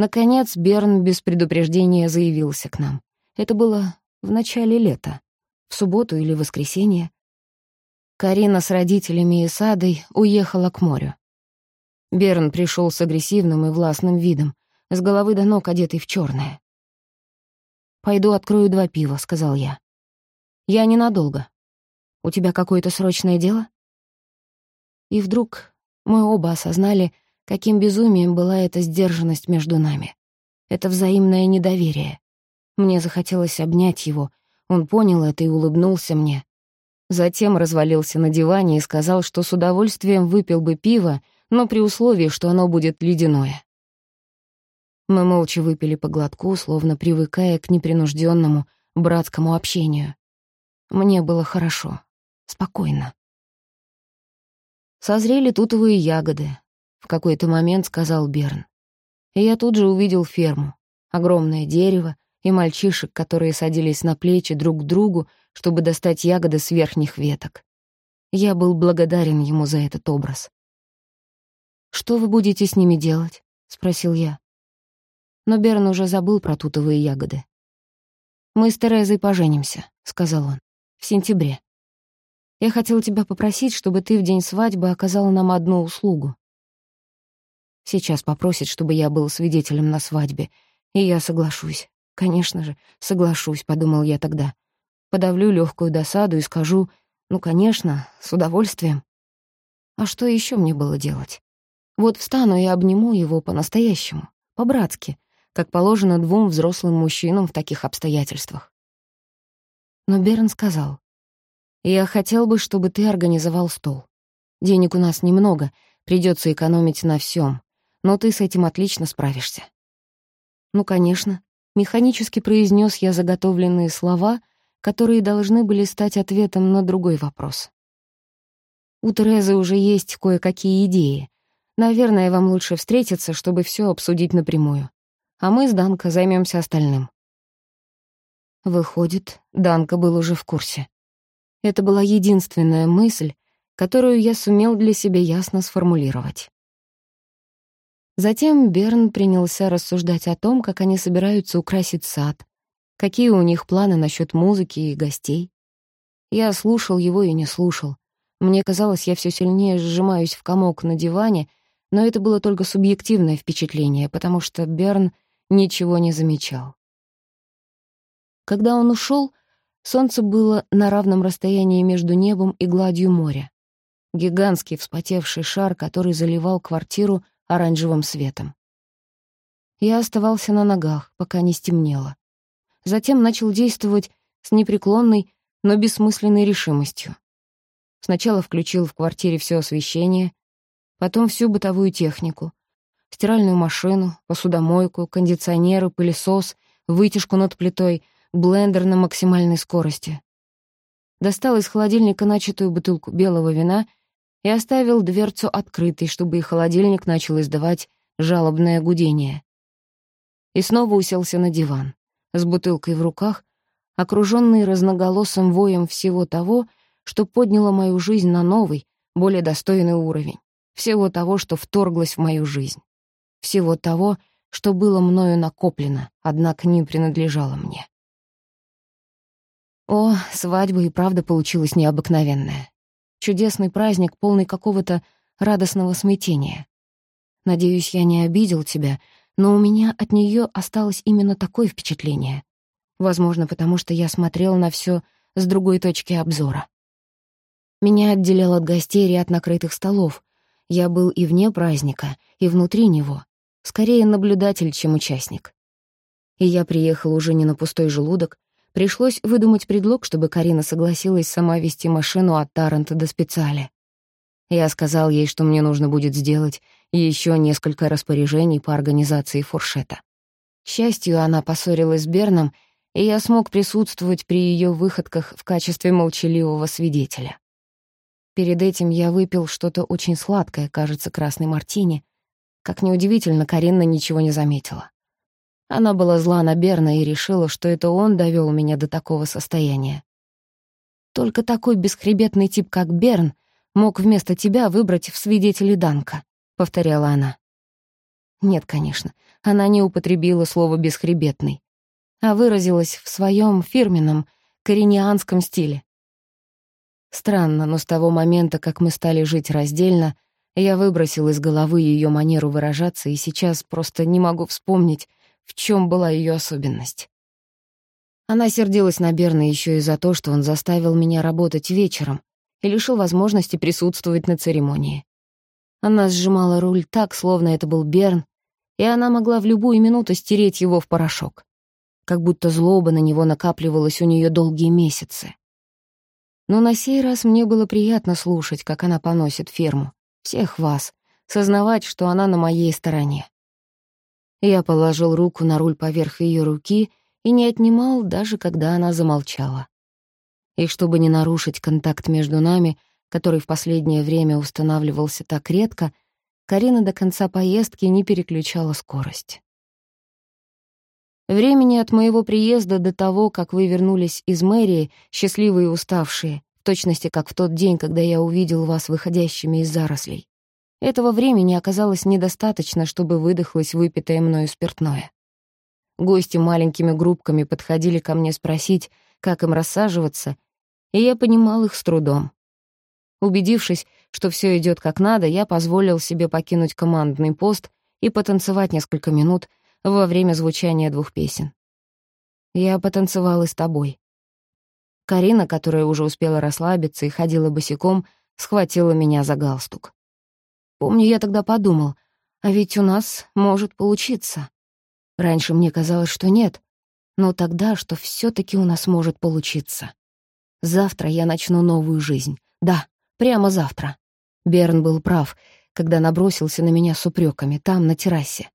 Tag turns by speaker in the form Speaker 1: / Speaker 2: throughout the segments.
Speaker 1: Наконец Берн без предупреждения заявился к нам. Это было в начале лета, в субботу или воскресенье. Карина с родителями и Садой уехала к морю. Берн пришел с агрессивным и властным видом, с головы до ног одетый в черное. «Пойду открою два пива», — сказал я. «Я ненадолго. У тебя какое-то срочное дело?» И вдруг мы оба осознали, каким безумием была эта сдержанность между нами. Это взаимное недоверие. Мне захотелось обнять его. Он понял это и улыбнулся мне. Затем развалился на диване и сказал, что с удовольствием выпил бы пиво, но при условии, что оно будет ледяное. Мы молча выпили по глотку, словно привыкая к непринужденному братскому общению. Мне было хорошо, спокойно. Созрели тутовые ягоды, в какой-то момент сказал Берн. И я тут же увидел ферму, огромное дерево и мальчишек, которые садились на плечи друг к другу, чтобы достать ягоды с верхних веток. Я был благодарен ему за этот образ. «Что вы будете с ними делать?» — спросил я. Но Берн уже забыл про тутовые ягоды. «Мы с Терезой поженимся», — сказал он, — «в сентябре. Я хотел тебя попросить, чтобы ты в день свадьбы оказал нам одну услугу. Сейчас попросит, чтобы я был свидетелем на свадьбе, и я соглашусь. Конечно же, соглашусь, подумал я тогда. Подавлю легкую досаду и скажу, ну, конечно, с удовольствием. А что еще мне было делать? Вот встану и обниму его по-настоящему, по-братски, как положено двум взрослым мужчинам в таких обстоятельствах. Но Берн сказал, «Я хотел бы, чтобы ты организовал стол. Денег у нас немного, придется экономить на всем, но ты с этим отлично справишься». «Ну, конечно», — механически произнес я заготовленные слова, которые должны были стать ответом на другой вопрос. У Терезы уже есть кое-какие идеи, Наверное, вам лучше встретиться, чтобы все обсудить напрямую. А мы с Данко займемся остальным. Выходит, Данко был уже в курсе. Это была единственная мысль, которую я сумел для себя ясно сформулировать. Затем Берн принялся рассуждать о том, как они собираются украсить сад, какие у них планы насчет музыки и гостей. Я слушал его и не слушал. Мне казалось, я все сильнее сжимаюсь в комок на диване — но это было только субъективное впечатление, потому что Берн ничего не замечал. Когда он ушел, солнце было на равном расстоянии между небом и гладью моря. Гигантский вспотевший шар, который заливал квартиру оранжевым светом. Я оставался на ногах, пока не стемнело. Затем начал действовать с непреклонной, но бессмысленной решимостью. Сначала включил в квартире все освещение, потом всю бытовую технику. Стиральную машину, посудомойку, кондиционеры, пылесос, вытяжку над плитой, блендер на максимальной скорости. Достал из холодильника начатую бутылку белого вина и оставил дверцу открытой, чтобы и холодильник начал издавать жалобное гудение. И снова уселся на диван, с бутылкой в руках, окруженный разноголосым воем всего того, что подняло мою жизнь на новый, более достойный уровень всего того, что вторглось в мою жизнь, всего того, что было мною накоплено, однако не принадлежало мне. О, свадьба и правда получилась необыкновенная. Чудесный праздник, полный какого-то радостного смятения. Надеюсь, я не обидел тебя, но у меня от нее осталось именно такое впечатление. Возможно, потому что я смотрел на все с другой точки обзора. Меня отделял от гостей ряд накрытых столов, я был и вне праздника, и внутри него. Скорее наблюдатель, чем участник. И я приехал уже не на пустой желудок. Пришлось выдумать предлог, чтобы Карина согласилась сама вести машину от Таранта до специали. Я сказал ей, что мне нужно будет сделать еще несколько распоряжений по организации фуршета. К счастью, она поссорилась с Берном, и я смог присутствовать при ее выходках в качестве молчаливого свидетеля. Перед этим я выпил что-то очень сладкое, кажется, красный мартини. Как неудивительно, Каринна ничего не заметила. Она была зла на Берна и решила, что это он довел меня до такого состояния. Только такой бесхребетный тип, как Берн, мог вместо тебя выбрать в свидетели Данка, — повторяла она. Нет, конечно, она не употребила слово «бесхребетный», а выразилась в своем фирменном коренианском стиле. Странно, но с того момента, как мы стали жить раздельно, я выбросил из головы ее манеру выражаться и сейчас просто не могу вспомнить, в чем была ее особенность. Она сердилась на Берна еще и за то, что он заставил меня работать вечером и лишил возможности присутствовать на церемонии. Она сжимала руль так, словно это был Берн, и она могла в любую минуту стереть его в порошок. Как будто злоба на него накапливалась у нее долгие месяцы. Но на сей раз мне было приятно слушать, как она поносит ферму. Всех вас. Сознавать, что она на моей стороне. Я положил руку на руль поверх ее руки и не отнимал, даже когда она замолчала. И чтобы не нарушить контакт между нами, который в последнее время устанавливался так редко, Карина до конца поездки не переключала скорость. Времени от моего приезда до того, как вы вернулись из мэрии, счастливые и уставшие, в точности как в тот день, когда я увидел вас выходящими из зарослей. Этого времени оказалось недостаточно, чтобы выдохлось выпитое мною спиртное. Гости маленькими группками подходили ко мне спросить, как им рассаживаться, и я понимал их с трудом. Убедившись, что все идет как надо, я позволил себе покинуть командный пост и потанцевать несколько минут, во время звучания двух песен. Я потанцевал и с тобой. Карина, которая уже успела расслабиться и ходила босиком, схватила меня за галстук. Помню, я тогда подумал, а ведь у нас может получиться. Раньше мне казалось, что нет, но тогда, что все таки у нас может получиться. Завтра я начну новую жизнь. Да, прямо завтра. Берн был прав, когда набросился на меня с упреками там, на террасе.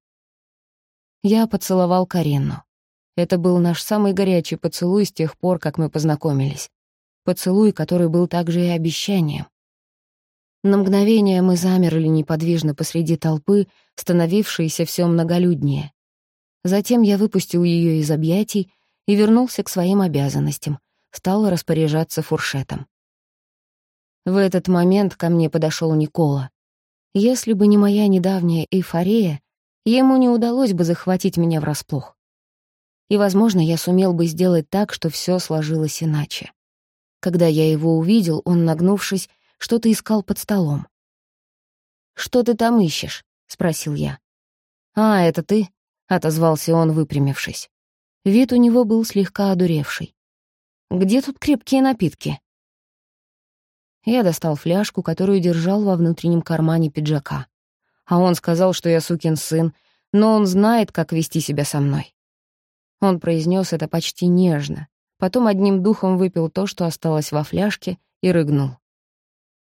Speaker 1: Я поцеловал Карину. Это был наш самый горячий поцелуй с тех пор, как мы познакомились. Поцелуй, который был также и обещанием. На мгновение мы замерли неподвижно посреди толпы, становившейся все многолюднее. Затем я выпустил ее из объятий и вернулся к своим обязанностям, стал распоряжаться фуршетом. В этот момент ко мне подошел Никола. Если бы не моя недавняя эйфория, ему не удалось бы захватить меня врасплох. И, возможно, я сумел бы сделать так, что все сложилось иначе. Когда я его увидел, он, нагнувшись, что-то искал под столом. «Что ты там ищешь?» — спросил я. «А, это ты?» — отозвался он, выпрямившись. Вид у него был слегка одуревший. «Где тут крепкие напитки?» Я достал фляжку, которую держал во внутреннем кармане пиджака а он сказал, что я сукин сын, но он знает, как вести себя со мной. Он произнес это почти нежно, потом одним духом выпил то, что осталось во фляжке, и рыгнул.